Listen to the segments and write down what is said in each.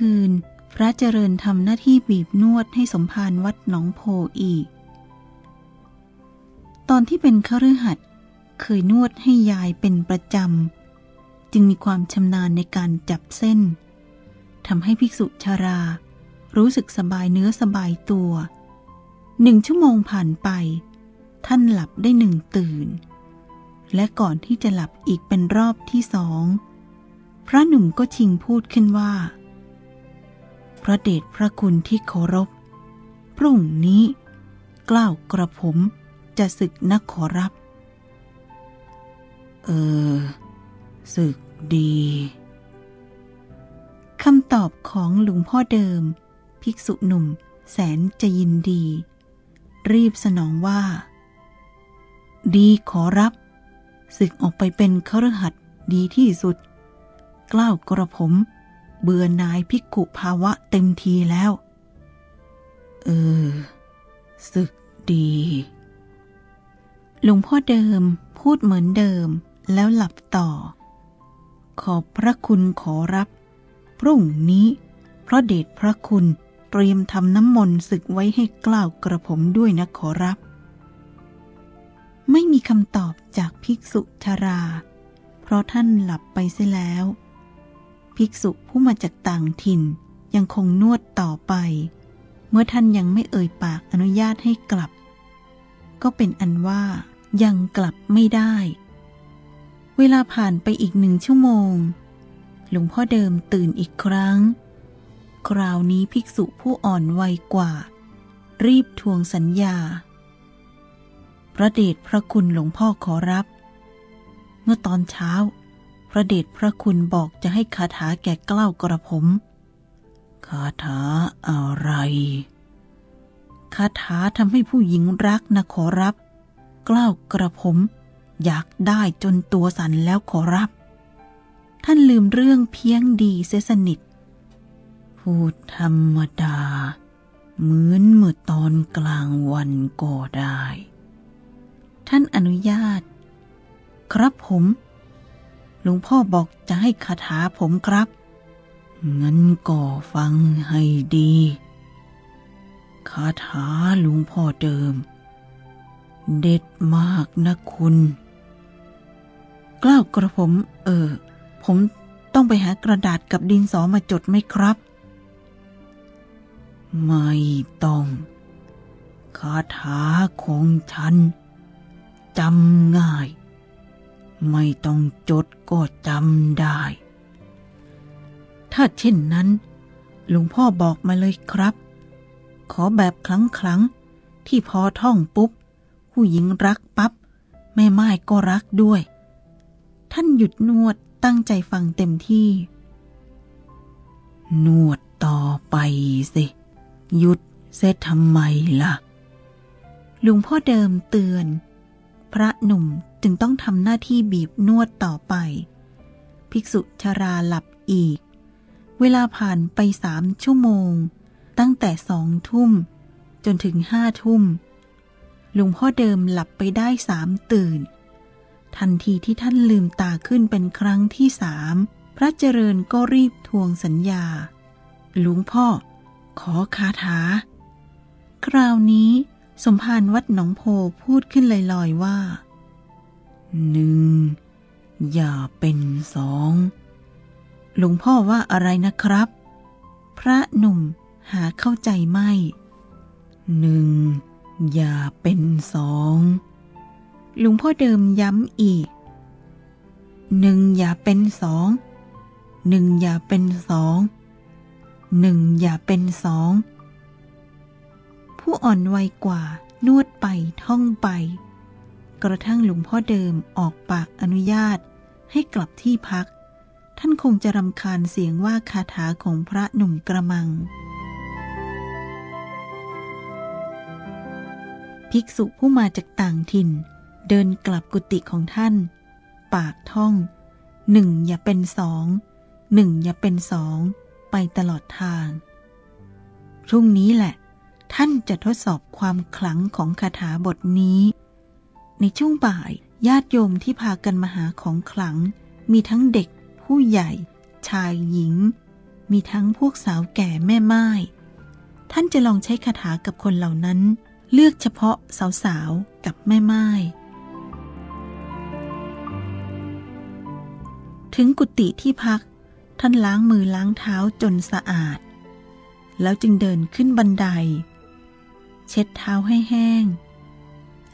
คืน พระเจริญทำหน้าที่บีบนวดให้สมภารวัดหนองโพอีก ตอนที่เป็นคฤหัสถ์เคยนวดให้ยายเป็นประจำ จึงมีความชำนาญในการจับเส้นทำให้ภิกษุชารา รู้สึกสบายเนื้อสบายตัวหนึ่งชั่วโมงผ่านไป ท่านหลับได้หนึ่งตื่น และก่อนที่จะหลับอีกเป็นรอบที่สอง พระหนุ่มก็ชิงพูดขึ้นว่า พระเดชพระคุณที่เคารพ พรุ่งนี้กล้าวกระผมจะศึกนักขอรับ เออ ศึกดีคำตอบของหลวงพ่อเดิม ภิกษุหนุ่มแสนจะยินดี รีบสนองว่า ดีขอรับ ศึกออกไปเป็นครหัดดีที่สุด กล้าวกระผม เบื่อนายพิกุภาวะเต็มทีแล้ว เออ ศึกดี หลวงพ่อเดิมพูดเหมือนเดิมแล้วหลับต่อ ขอบพระคุณขอรับ พรุ่งนี้ เพราะเดชพระคุณเตรียมทำน้ำมนต์ศึกไว้ให้กล้าวกระผมด้วยนะขอรับ ไม่มีคำตอบจากภิกษุชารา เพราะท่านหลับไปเสียแล้ว ภิกษุผู้มาจากต่างถิ่นยังคงนวดต่อไป เมื่อท่านยังไม่เอ่ยปากอนุญาตให้กลับ ก็เป็นอันว่ายังกลับไม่ได้ เวลาผ่านไปอีกหนึ่งชั่วโมง หลวงพ่อเดิมตื่นอีกครั้ง คราวนี้ภิกษุผู้อ่อนวัยกว่า รีบทวงสัญญา พระเดชพระคุณหลวงพ่อขอรับ เมื่อตอนเช้า พระเดชพระคุณบอกจะให้คาถาแก่เกล้ากระผม คาถาอะไร คาถาทำให้ผู้หญิงรักนะขอรับ เกล้ากระผม อยากได้จนตัวสั่นแล้วขอรับ ท่านลืมเรื่องเพียงดีเสสนิท พูดธรรมดา เหมือนเมื่อตอนกลางวันก็ได้ ท่านอนุญาต ครับผม หลวงพ่อบอกจะให้คาถาผมครับ งั้นก็ฟังให้ดี คาถาหลวงพ่อเดิม เด็ดมากนะคุณ กล้าวกระผม เออ ผมต้องไปหากระดาษกับดินสอมาจดไหมครับ ไม่ต้อง คาถาของฉันจำง่าย ไม่ต้องจดก็จำได้ ถ้าเช่นนั้น หลวงพ่อบอกมาเลยครับ ขอแบบคลังคลังที่พอท่องปุ๊บ ผู้หญิงรักปับ๊บแม่ไม้ก็รักด้วย ท่านหยุดนวดตั้งใจฟังเต็มที่ นวดต่อไปสิ หยุดเสร็จทำไมล่ะ ลุงพ่อเดิมเตือน พระหนุ่ม จึงต้องทำหน้าที่บีบนวดต่อไป ภิกษุชาราหลับอีก เวลาผ่านไปสามชั่วโมง ตั้งแต่สองทุ่ม จนถึงห้าทุ่มลุงพ่อเดิมหลับไปได้สามตื่น ทันทีที่ท่านลืมตาขึ้นเป็นครั้งที่สามพระเจริญก็รีบทวงสัญญา หลวงพ่อ ขอคาถา คราวนี้สมภารวัดหนองโพพูดขึ้นลอยๆว่า หนึ่งอย่าเป็นสองหลวงพ่อว่าอะไรนะครับ พระหนุ่มหาเข้าใจไม่หนึ่งอย่าเป็นสองหลวงพ่อเดิมย้ำอีกหนึ่งอย่าเป็นสองหนึ่งอย่าเป็นสองหนึ่งอย่าเป็นสองผู้อ่อนวัยกว่านวดไปท่องไป กระทั่งหลวงพ่อเดิมออกปากอนุญาต ให้กลับที่พัก ท่านคงจะรำคาญเสียงว่าคาถาของพระหนุ่มกระมัง ภิกษุผู้มาจากต่างถิ่น เดินกลับกุฏิของท่าน ปากท่องหนึ่งอย่าเป็นสองหนึ่งอย่าเป็นสอง ไปตลอดทางพรุ่งนี้แหละ ท่านจะทดสอบความขลังของคาถาบทนี้ ในช่วงบ่าย ญาติโยมที่พากันมาหาของขลัง มีทั้งเด็ก ผู้ใหญ่ ชายหญิง มีทั้งพวกสาวแก่แม่ไม้ท่านจะลองใช้คาถากับคนเหล่านั้น เลือกเฉพาะสาวๆกับแม่ไม้ถึงกุฏิที่พัก ท่านล้างมือล้างเท้าจนสะอาด แล้วจึงเดินขึ้นบันได เช็ดเท้าให้แห้ง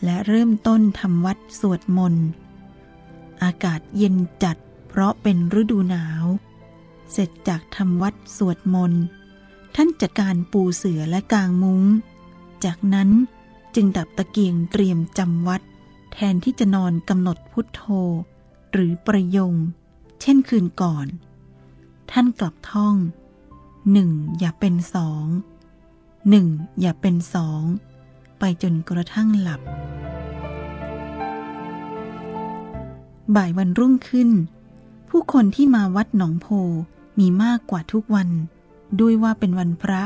และเริ่มต้นทำวัดสวดมนต์ อากาศเย็นจัดเพราะเป็นฤดูหนาว เสร็จจากทำวัดสวดมนต์ ท่านจัดการปูเสือและกางมุง้ง จากนั้นจึงดับตะเกียงเตรียมจำวัด แทนที่จะนอนกำหนดพุทโธ หรือประยง เช่นคืนก่อน ท่านกลับท่องหนึ่งอย่าเป็นสองหนึ่งอย่าเป็นสอง ไปจนกระทั่งหลับ บ่ายวันรุ่งขึ้น ผู้คนที่มาวัดหนองโพมีมากกว่าทุกวัน ด้วยว่าเป็นวันพระ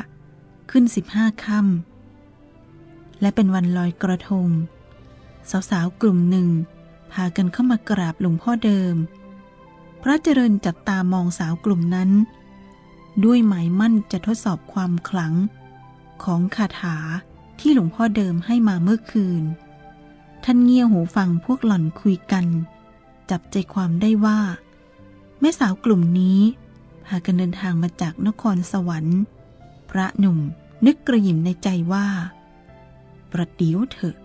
ขึ้นสิบห้าค่ำและเป็นวันลอยกระทง สาวๆ กลุ่มหนึ่ง พากันเข้ามากราบหลวงพ่อเดิม พระเจริญจับตามองสาวกลุ่มนั้น ด้วยหมายมั่นจะทดสอบความขลังของคาถา ที่หลวงพ่อเดิมให้มาเมื่อคืน ท่านเงี่ยหูฟังพวกหล่อนคุยกัน จับใจความได้ว่า แม่สาวกลุ่มนี้พากันเดินทางมาจากนครสวรรค์ พระหนุ่มนึกกระยิมในใจว่า ประเดี๋ยวเถอะ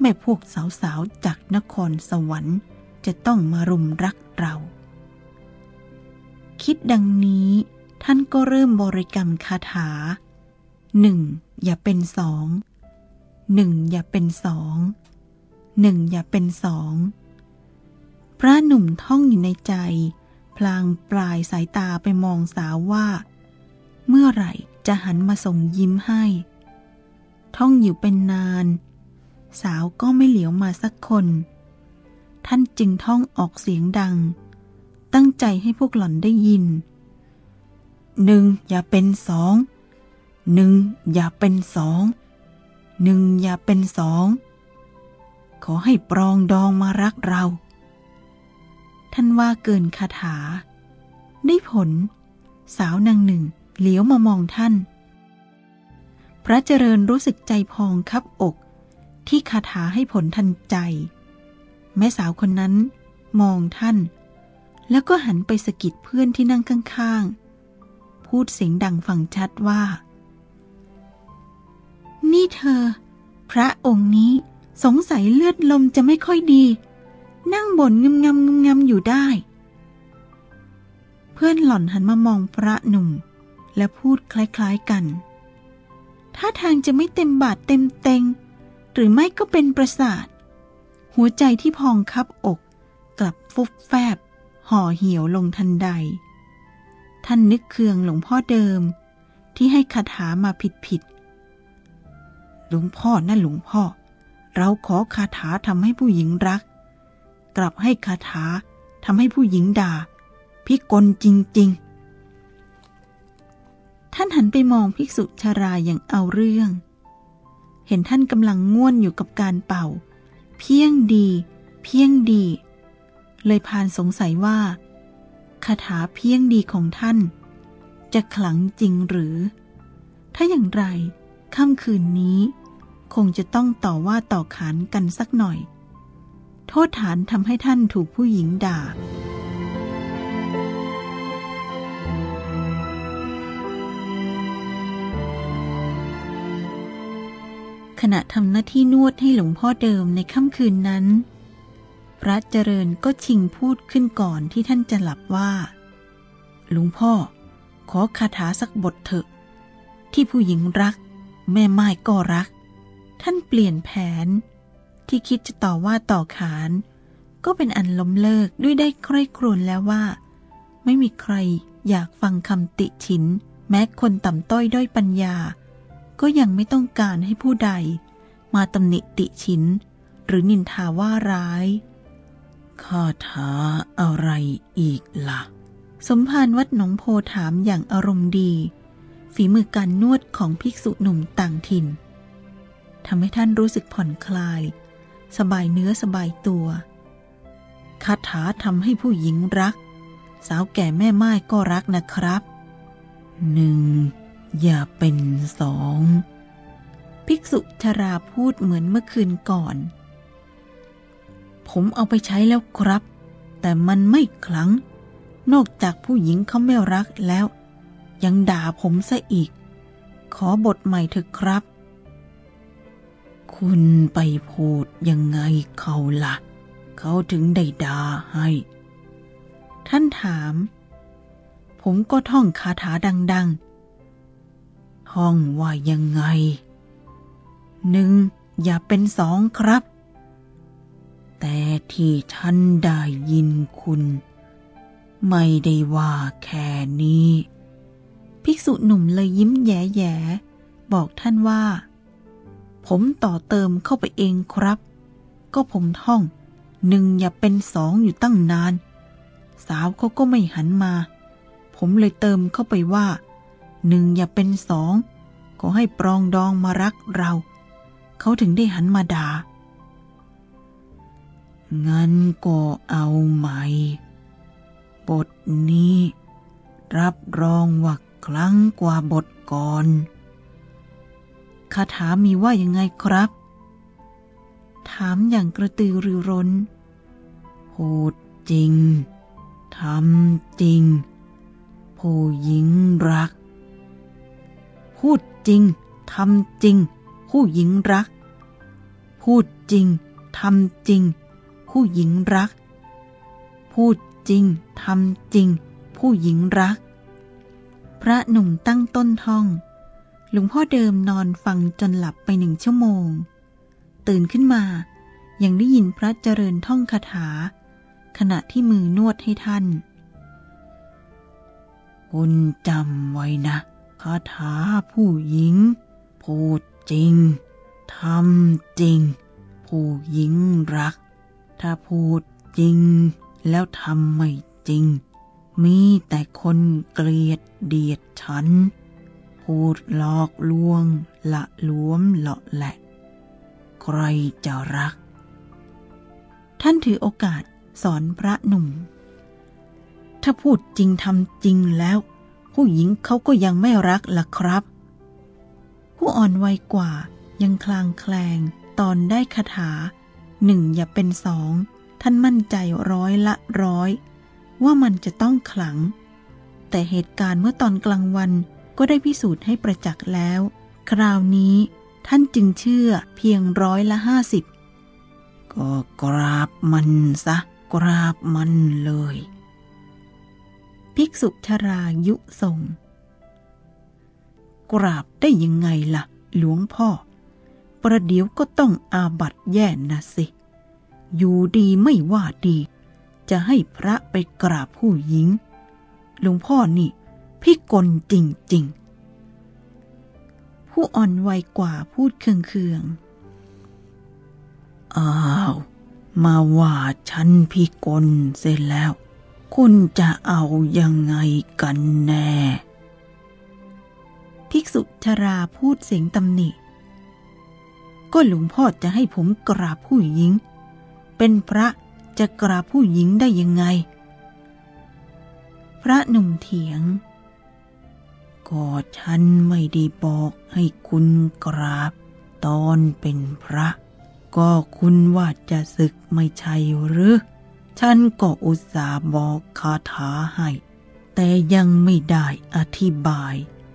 แม่พวกสาวๆจากนครสวรรค์จะต้องมารุมรักเรา คิดดังนี้ท่านก็เริ่มบริกรรมคาถาหนึ่งอย่าเป็นสอง หนึ่งอย่าเป็นสองหนึ่งอย่าเป็นสอง พระหนุ่มท่องอยู่ในใจ พลางปลายสายตาไปมองสาวว่า เมื่อไหร่จะหันมาส่งยิ้มให้ ท่องอยู่เป็นนาน สาวก็ไม่เหลียวมาสักคน ท่านจึงท่องออกเสียงดัง ตั้งใจให้พวกหล่อนได้ยินหนึ่งอย่าเป็นสองหนึ่งอย่าเป็นสอง หนึ่งอย่าเป็นสอง ขอให้ปรองดองมารักเรา ท่านว่าเกินคาถา ได้ผล สาวนางหนึ่งเหลียวมามองท่าน พระเจริญรู้สึกใจพองคับอก ที่คาถาให้ผลทันใจ แม่สาวคนนั้นมองท่าน แล้วก็หันไปสะกิดเพื่อนที่นั่งข้าง ๆ พูดเสียงดังฟังชัดว่า นี่เธอ พระองค์นี้สงสัยเลือดลมจะไม่ค่อยดี นั่งบ่นงึมงำงึมงำอยู่ได้ เพื่อนหล่อนหันมามองพระหนุ่ม และพูดคล้ายๆกันถ้าทางจะไม่เต็มบาทเต็มเต็ง หรือไม่ก็เป็นประสาท หัวใจที่พองคับอก กลับฟุบแฟบ ห่อเหี่ยวลงทันใด ท่านนึกเคืองหลวงพ่อเดิม ที่ให้คาถามาผิดผิด หลวงพ่อนั่นหลวงพ่อ เราขอคาถาทำให้ผู้หญิงรัก กลับให้คาถาทำให้ผู้หญิงด่า พิกลจริง ๆ ท่านหันไปมองภิกษุชาราอย่างเอาเรื่อง เห็นท่านกำลังง่วนอยู่กับการเป่า เพียงดี เพียงดี เลยพานสงสัยว่าคาถาเพียงดีของท่าน จะขลังจริงหรือ ถ้าอย่างไรค่ำคืนนี้ คงจะต้องต่อว่าต่อขานกันสักหน่อย โทษฐานทำให้ท่านถูกผู้หญิงด่า ขณะทำหน้าที่นวดให้หลวงพ่อเดิมในค่ำคืนนั้น พระเจริญก็ชิงพูดขึ้นก่อนที่ท่านจะหลับว่า หลวงพ่อ ขอคาถาสักบทเถอะ ที่ผู้หญิงรัก แม่ไม้ก็รัก ท่านเปลี่ยนแผน ที่คิดจะต่อว่าต่อขาน ก็เป็นอันล้มเลิกด้วยได้ใคร่ครวญแล้วว่า ไม่มีใครอยากฟังคำติฉิน แม้คนต่ำต้อยด้อยปัญญา ก็ยังไม่ต้องการให้ผู้ใด มาตำหนิติฉิน หรือนินทาว่าร้ายคาถาอะไรอีกละ่ะ สมภารวัดหนองโพถามอย่างอารมณ์ดี ฝีมือการนวดของภิกษุหนุ่มต่างถิ่น ทำให้ท่านรู้สึกผ่อนคลาย สบายเนื้อสบายตัวคาถาทำให้ผู้หญิงรัก สาวแก่แม่ไม้ก็รักนะครับหนึ่งอย่าเป็นสองภิกษุชราพูดเหมือนเมื่อคืนก่อน ผมเอาไปใช้แล้วครับ แต่มันไม่คลัง นอกจากผู้หญิงเขาไม่รักแล้ว ยังด่าผมซะอีก ขอบทใหม่เถอะครับ คุณไปพูดยังไงเขาละ่ะ เขาถึงได้ด่าให้ ท่านถาม ผมก็ท่องคาถาดัง ๆ ท่องว่ายังไง หนึ่งอย่าเป็นสองครับ แต่ที่ท่านได้ยินคุณ ไม่ได้ว่าแค่นี้ ภิกษุหนุ่มเลยยิ้มแย่ๆบอกท่านว่า ผมต่อเติมเข้าไปเองครับ ก็ผมท่องหนึ่งอย่าเป็นสองอยู่ตั้งนาน สาวเขาก็ไม่หันมา ผมเลยเติมเข้าไปว่าหนึ่งอย่าเป็นสองก็ให้ปรองดองมารักเรา เขาถึงได้หันมาด่างั้นก็เอาใหม่ บทนี้ รับรองว่าครั้งกว่าบทก่อน คาถามีว่ายังไงครับ ถามอย่างกระตือรือร้นพูดจริง ทำจริง ผู้หญิงรัก พูดจริง ทำจริง ผู้หญิงรัก พูดจริง ทำจริง ผู้หญิงรัก พูดจริง ทำจริง ผู้หญิงรัก พระหนุ่มตั้งต้นท่อง หลวงพ่อเดิมนอนฟังจนหลับไปหนึ่งชั่วโมง ตื่นขึ้นมา ยังได้ยินพระเจริญท่องคาถา ขณะที่มือนวดให้ท่านคุณจำไว้นะคาถาผู้หญิง พูดจริงทำจริง ผู้หญิงรัก ถ้าพูดจริง แล้วทำไม่จริง มีแต่คนเกลียดเดียดฉัน พูดหลอกลวง ละล้วมเลาะแหละ ใครจะรัก ท่านถือโอกาสสอนพระหนุ่ม ถ้าพูดจริงทำจริงแล้ว ผู้หญิงเขาก็ยังไม่รักล่ะครับ ผู้อ่อนวัยกว่ายังคลางแคลงตอนได้คาถาหนึ่งอย่าเป็นสอง ท่านมั่นใจร้อยละร้อย ว่ามันจะต้องขลัง แต่เหตุการณ์เมื่อตอนกลางวัน ก็ได้พิสูจน์ให้ประจักษ์แล้ว คราวนี้ท่านจึงเชื่อเพียงร้อยละห้าสิบก็กราบมันซะ กราบมันเลย ภิกษุชรายุส่งกราบได้ยังไงล่ะ หลวงพ่อ ประเดี๋ยวก็ต้องอาบัตแย่นะสิ อยู่ดีไม่ว่าดี จะให้พระไปกราบผู้หญิง หลวงพ่อนี่ พี่กลจริงๆ ผู้อ่อนวัยกว่าพูดเคืองๆ อ้าว มาว่าฉันพี่กลเสร็จแล้ว คุณจะเอายังไงกันแน่ ภิกษุชราพูดเสียงตำหนิ ก็หลวงพ่อจะให้ผมกราบผู้หญิง เป็นพระจะกราบผู้หญิงได้ยังไง พระหนุ่มเถียง ก็ฉันไม่ได้บอกให้คุณกราบ ตอนเป็นพระ ก็คุณว่าจะศึกไม่ใช่หรือ ฉันก็อุตส่าห์บอกคาถาให้ แต่ยังไม่ได้อธิบาย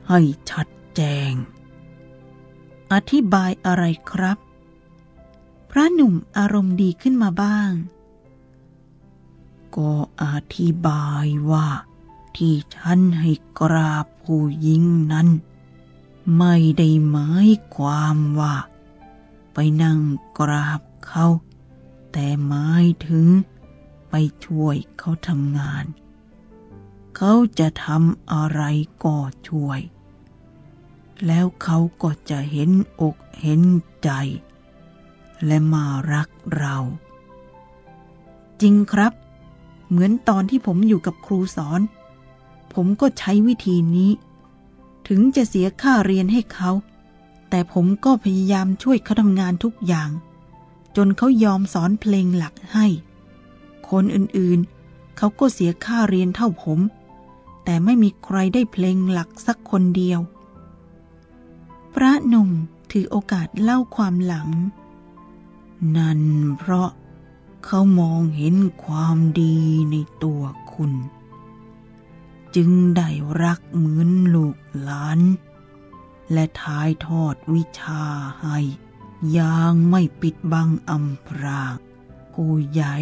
ให้ชัดแจง อธิบายอะไรครับ พระหนุ่มอารมณ์ดีขึ้นมาบ้าง ก็อธิบายว่า ที่ฉันให้กราบผู้หญิงนั้น ไม่ได้หมายความว่า ไปนั่งกราบเขา แต่หมายถึงไปช่วยเขาทำงาน เขาจะทำอะไรก็ช่วย แล้วเขาก็จะเห็นอกเห็นใจ และมารักเรา จริงครับ เหมือนตอนที่ผมอยู่กับครูสอน ผมก็ใช้วิธีนี้ ถึงจะเสียค่าเรียนให้เขา แต่ผมก็พยายามช่วยเขาทำงานทุกอย่าง จนเขายอมสอนเพลงหลักให้ คนอื่นๆ เขาก็เสียค่าเรียนเท่าผม แต่ไม่มีใครได้เพลงหลักสักคนเดียว พระหนุ่มถือโอกาสเล่าความหลัง นั่นเพราะเขามองเห็นความดีในตัวคุณ จึงได้รักเหมือนลูกหลาน และทายทอดวิชาให้อย่างไม่ปิดบังอำพรางผู้ใหญ่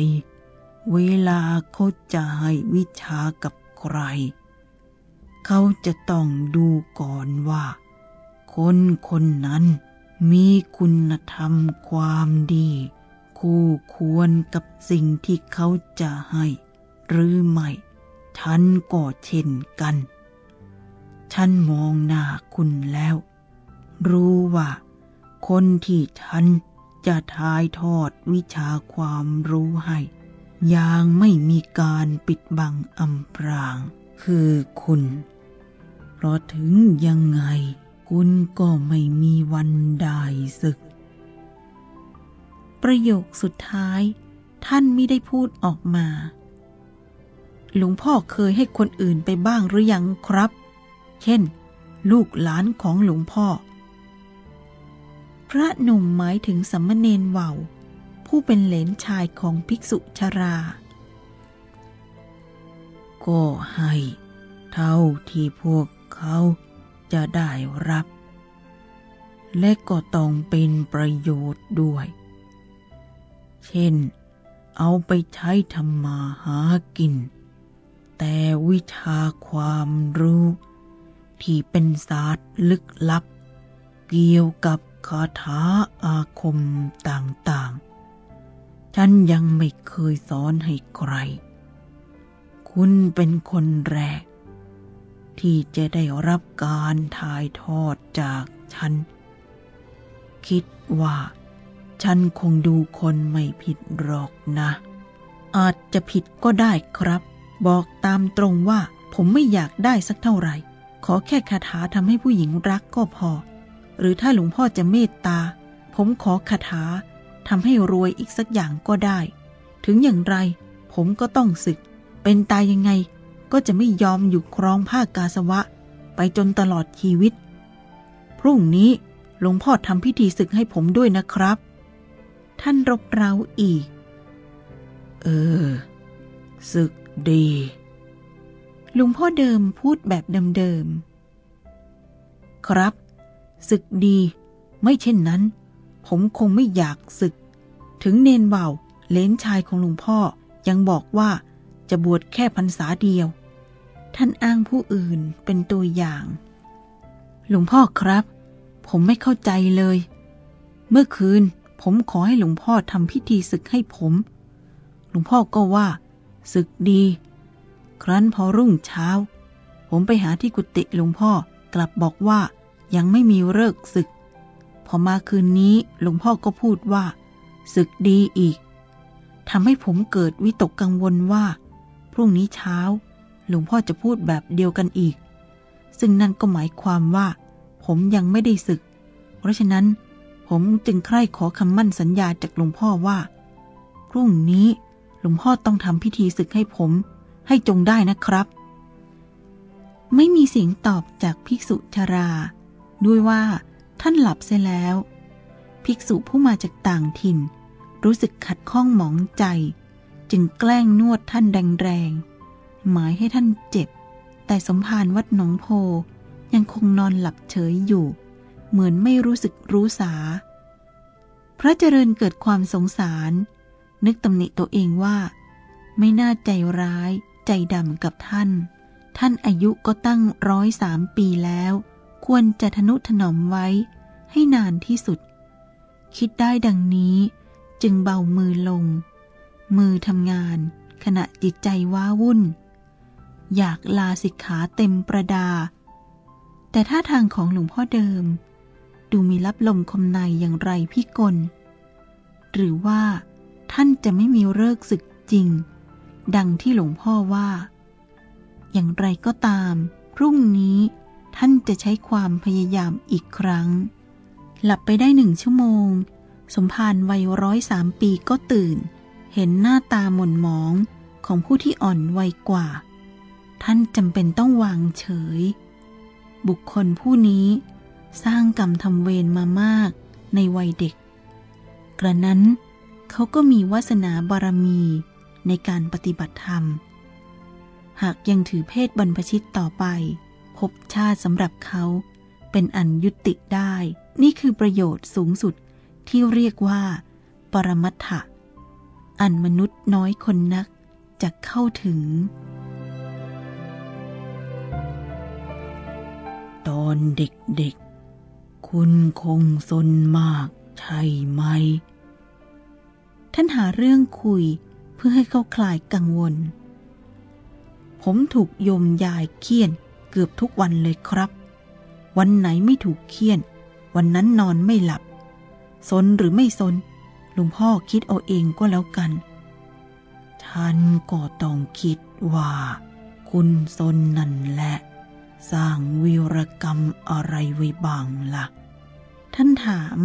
เวลาเขาจะให้วิชากับใคร เขาจะต้องดูก่อนว่า คนคนนั้นมีคุณธรรมความดี คู่ควรกับสิ่งที่เขาจะให้ หรือไม่ ฉันก็เช่นกัน ฉันมองหน้าคุณแล้ว รู้ว่า คนที่ฉันจะทายทอดวิชาความรู้ให้อย่างไม่มีการปิดบังอำพราง คือคุณ เพราะถึงยังไง คุณก็ไม่มีวันได้ศึก ประโยคสุดท้ายท่านไม่ได้พูดออกมา หลวงพ่อเคยให้คนอื่นไปบ้างหรือยังครับ เช่น ลูกหลานของหลวงพ่อ พระหนุ่มหมายถึงสัมมเนนว่าวผู้เป็นเหลนชายของภิกษุชรา ก็ให้ เท่าที่พวกเขาจะได้รับ และก็ต้องเป็นประโยชน์ด้วย เช่น เอาไปใช้ทำมาหากิน แต่วิชาความรู้ ที่เป็นศาสตร์ลึกลับ เกี่ยวกับคาถาอาคมต่างๆ ฉันยังไม่เคยสอนให้ใคร คุณเป็นคนแรก ที่จะได้รับการถ่ายทอดจากฉัน คิดว่าฉันคงดูคนไม่ผิดหรอกนะ อาจจะผิดก็ได้ครับ บอกตามตรงว่าผมไม่อยากได้สักเท่าไหร่ ขอแค่คาถาทำให้ผู้หญิงรักก็พอ หรือถ้าหลวงพ่อจะเมตตา ผมขอคาถาทำให้รวยอีกสักอย่างก็ได้ ถึงอย่างไร ผมก็ต้องศึก เป็นตายยังไง ก็จะไม่ยอมอยู่ครองผ้ากาสวะ ไปจนตลอดชีวิต พรุ่งนี้หลวงพ่อทำพิธีศึกให้ผมด้วยนะครับ ท่านรบเร้าอีก เออ ศึก ดีลวงพ่อเดิมพูดแบบเดิมๆ ครับ ศึกดี ไม่เช่นนั้น ผมคงไม่อยากศึก ถึงเนนเบาเลนชายของลวงพ่อยังบอกว่าจะบวชแค่พรรษาเดียว ท่านอ้างผู้อื่นเป็นตัวอย่าง หลวงพ่อครับ ผมไม่เข้าใจเลย เมื่อคืนผมขอให้หลวงพ่อทำพิธีศึกให้ผม หลวงพ่อก็ว่า ศึกดี ครั้นพอรุ่งเช้า ผมไปหาที่กุฏิหลวงพ่อกลับบอกว่ายังไม่มีเลิกศึก พอมาคืนนี้หลวงพ่อก็พูดว่า ศึกดีอีกทำให้ผมเกิดวิตกกังวลว่า พรุ่งนี้เช้า หลวงพ่อจะพูดแบบเดียวกันอีก ซึ่งนั่นก็หมายความว่า ผมยังไม่ได้ศึก เพราะฉะนั้น ผมจึงใคร่ขอคำมั่นสัญญาจากหลวงพ่อว่า พรุ่งนี้ ลวงพ่อต้องทำพิธีศึกให้ผม ให้จงได้นะครับ ไม่มีเสียงตอบจากภิกษุชรา ด้วยว่าท่านหลับเสียแล้ว ภิกษุผู้มาจากต่างถิ่น รู้สึกขัดข้องหมองใจ จึงแกล้งนวดท่านแรงๆหมายให้ท่านเจ็บ แต่สมภารวัดหนองโพยังคงนอนหลับเฉยอยู่ เหมือนไม่รู้สึกรู้สา พระเจริญเกิดความสงสาร นึกตำหนิตัวเองว่า ไม่น่าใจร้าย ใจดำกับท่าน ท่านอายุก็ตั้งร้อยสามปีแล้ว ควรจะทนุถนอมไว้ ให้นานที่สุด คิดได้ดังนี้จึงเบามือลง มือทำงาน ขณะจิตใจว้าวุ่น อยากลาสิกขาเต็มประดา แต่ท่าทางของหลวงพ่อเดิม ดูมีรับลมคมในอย่างไรพี่กลหรือว่า ท่านจะไม่มีเลิกศึกจริง ดังที่หลวงพ่อว่า อย่างไรก็ตาม พรุ่งนี้ท่านจะใช้ความพยายามอีกครั้ง หลับไปได้หนึ่งชั่วโมง สมภารวัยร้อยสามปีก็ตื่น เห็นหน้าตาหม่นหมองของผู้ที่อ่อนวัยกว่า ท่านจำเป็นต้องวางเฉย บุคคลผู้นี้สร้างกรรมทำเวรมามากในวัยเด็ก กระนั้น เขาก็มีวาสนาบารมีในการปฏิบัติธรรม หากยังถือเพศบรรพชิตต่อไป พบชาติสำหรับเขา เป็นอันยุติได้ นี่คือประโยชน์สูงสุดที่เรียกว่า ปรมัตถะ อันมนุษย์น้อยคนนักจะเข้าถึง ตอนเด็กๆ คุณคงสนมากใช่ไหม ท่านหาเรื่องคุยเพื่อให้เขาคลายกังวล ผมถูกโยมยายเคี่ยนเกือบทุกวันเลยครับ วันไหนไม่ถูกเคี่ยน วันนั้นนอนไม่หลับ สนหรือไม่สนลุงพ่อคิดเอาเองก็แล้วกัน ท่านก็ต้องคิดว่า คุณสนนั่นแหละ สร้างวีรกรรมอะไรไว้บ้างละ่ะ ท่านถาม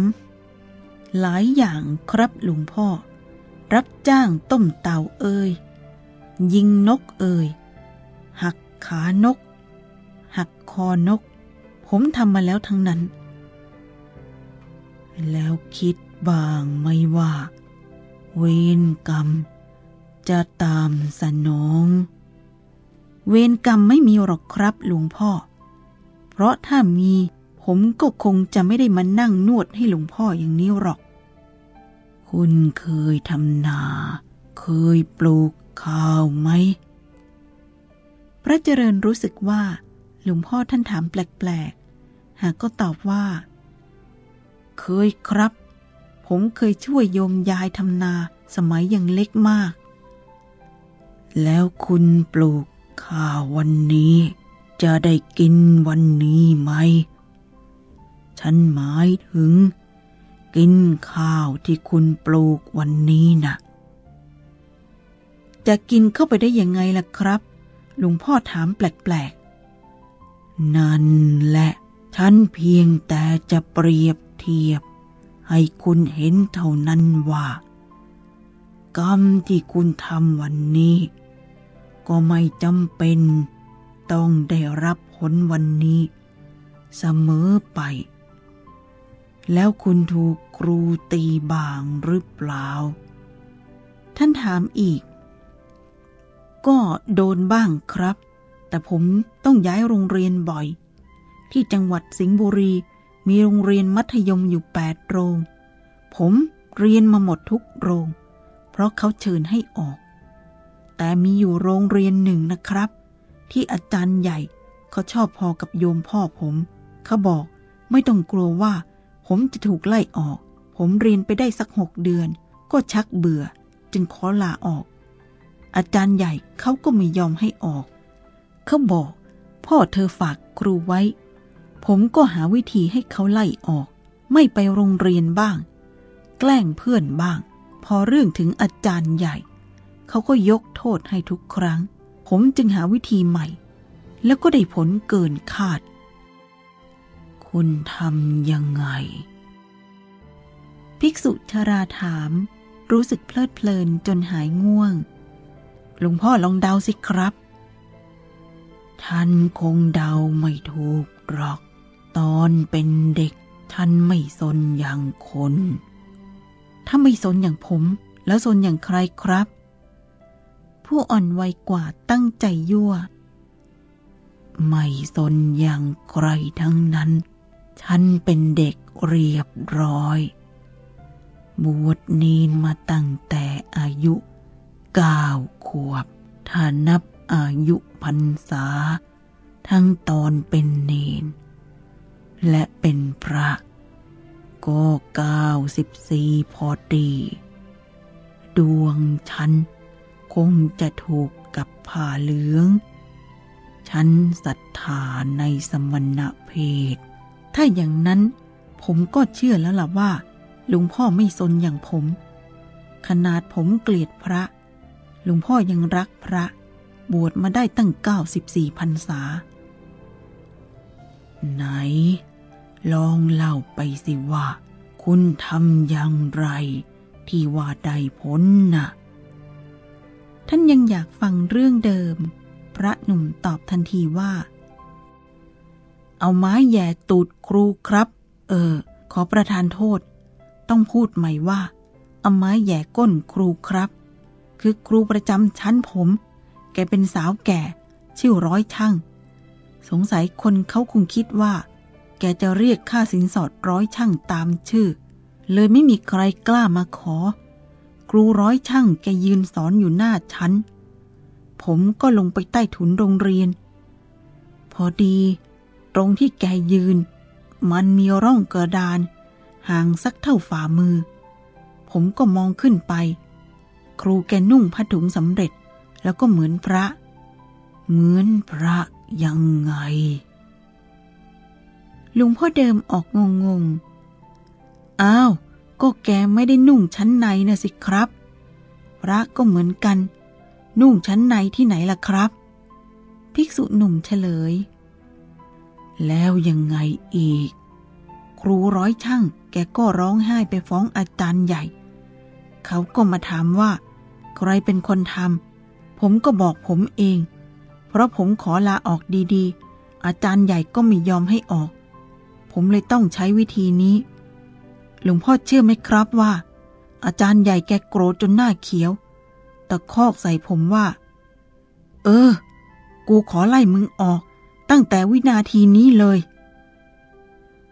หลายอย่างครับลุงพ่อ รับจ้างต้มเต่าเอ่ยยิงนกเอ่ยหักขานก หักคอนก ผมทำมาแล้วทั้งนั้น แล้วคิดบ้างไหมว่า เวรกรรม จะตามสนอง เวรกรรมไม่มีหรอกครับหลวงพ่อ เพราะถ้ามีผมก็คงจะไม่ได้มานั่งนวดให้หลวงพ่ออย่างนี้หรอก คุณเคยทำนา เคยปลูกข้าวไหม พระเจริญรู้สึกว่า หลวงพ่อท่านถามแปลกๆ หากก็ตอบว่า เคยครับ ผมเคยช่วยโยมยายทำนาสมัยยังเล็กมาก แล้วคุณปลูกข้าววันนี้ จะได้กินวันนี้ไหม ฉันหมายถึง กินข้าวที่คุณปลูกวันนี้นะ่ะจะกินเข้าไปได้ยังไงล่ะครับหลวงพ่อถามแปลกๆ นั่นแหละ ฉันเพียงแต่จะเปรียบเทียบ ให้คุณเห็นเท่านั้นว่า กรรมที่คุณทำวันนี้ ก็ไม่จำเป็น ต้องได้รับผลวันนี้ เสมอไป แล้วคุณถูก ครูตีบางหรือเปล่า ท่านถามอีก ก็โดนบ้างครับ แต่ผมต้องย้ายโรงเรียนบ่อย ที่จังหวัดสิงห์บุรีมีโรงเรียนมัธยมอยู่แปดโรง ผมเรียนมาหมดทุกโรง เพราะเขาเชิญให้ออก แต่มีอยู่โรงเรียนหนึ่งนะครับ ที่อาจารย์ใหญ่เขาชอบพอกับโยมพ่อผม เขาบอกไม่ต้องกลัวว่า ผมจะถูกไล่ออก ผมเรียนไปได้สักหกเดือน ก็ชักเบื่อ จึงขอลาออก อาจารย์ใหญ่เขาก็ไม่ยอมให้ออก เขาบอก พ่อเธอฝากครูไว้ ผมก็หาวิธีให้เขาไล่ออก ไม่ไปโรงเรียนบ้าง แกล้งเพื่อนบ้าง พอเรื่องถึงอาจารย์ใหญ่ เขาก็ยกโทษให้ทุกครั้ง ผมจึงหาวิธีใหม่ แล้วก็ได้ผลเกินคาด คุณทำยังไง ภิกษุชราถาม รู้สึกเพลิดเพลินจนหายง่วง หลวงพ่อลองเดาสิครับ ท่านคงเดาไม่ถูกหรอก ตอนเป็นเด็กท่านไม่สนอย่างคน ถ้าไม่สนอย่างผม แล้วสนอย่างใครครับ ผู้อ่อนวัยกว่าตั้งใจยั่วไม่สนอย่างใครทั้งนั้น ฉันเป็นเด็กเรียบร้อย บวชนีนมาตั้งแต่อายุเก้าขวบ ถ้านับอายุพรรษา ทั้งตอนเป็นเนน และเป็นพระ ก็เก้าสิบสี่พอดี ดวงฉันคงจะถูกกับผ้าเหลือง ฉันศรัทธาในสมณเพศ ถ้าอย่างนั้นผมก็เชื่อแล้วล่ะว่า ลุงพ่อไม่สนอย่างผม ขนาดผมเกลียดพระ ลุงพ่อยังรักพระ บวชมาได้ตั้งเก้าสิบสี่พรรษา ไหน ลองเล่าไปสิว่า คุณทำอย่างไร ที่ว่าได้ผลนะ่ะ ท่านยังอยากฟังเรื่องเดิม พระหนุ่มตอบทันทีว่า เอาไม้แย่ตูดครูครับ เออ ขอประทานโทษ ต้องพูดใหม่ว่า เอาไม้แย่ก้นครูครับ คือครูประจำชั้นผม แกเป็นสาวแก่ ชื่อร้อยช่าง สงสัยคนเขาคงคิดว่า แกจะเรียกค่าสินสอดร้อยช่างตามชื่อ เลยไม่มีใครกล้ามาขอ ครูร้อยช่างแกยืนสอนอยู่หน้าชั้น ผมก็ลงไปใต้ถุนโรงเรียน พอดี ตรงที่แกยืน มันมีร่องกระดาน ห่างสักเท่าฝ่ามือ ผมก็มองขึ้นไป ครูแกนุ่งผ้าถุงสำเร็จแล้วก็เหมือนพระ เหมือนพระยังไง ลุงพ่อเดิมออกงงงอ้าว ก็แกไม่ได้นุ่งชั้นในนะสิครับ พระก็เหมือนกัน นุ่งชั้นในที่ไหนล่ะครับ ภิกษุหนุ่มเฉลย แล้วยังไงอีก ครูร้อยช่างแกก็ร้องไห้ไปฟ้องอาจารย์ใหญ่ เขาก็มาถามว่า ใครเป็นคนทำผมก็บอกผมเอง เพราะผมขอลาออกดีๆ อาจารย์ใหญ่ก็ไม่ยอมให้ออก ผมเลยต้องใช้วิธีนี้หลวงพ่อเชื่อไหมครับว่า อาจารย์ใหญ่แกโกรธจนหน้าเขียว ตะคอกใส่ผมว่า เออ กูขอไล่มึงออก ตั้งแต่วินาทีนี้เลย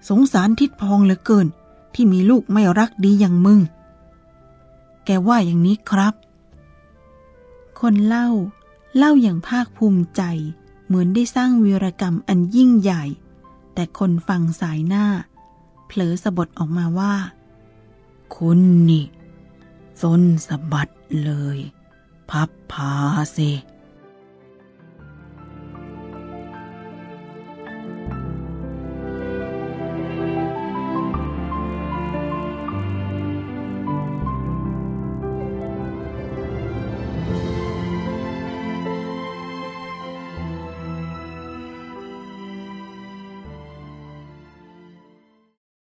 สงสารทิดพองเหลือเกิน ที่มีลูกไม่รักดีอย่างมึง แกว่าอย่างนี้ครับ คนเล่า เล่าอย่างภาคภูมิใจ เหมือนได้สร้างวีรกรรมอันยิ่งใหญ่ แต่คนฟังสายหน้า เผลอสะบดออกมาว่า คุณนี่ซนสะบัดเลย พับพาเซ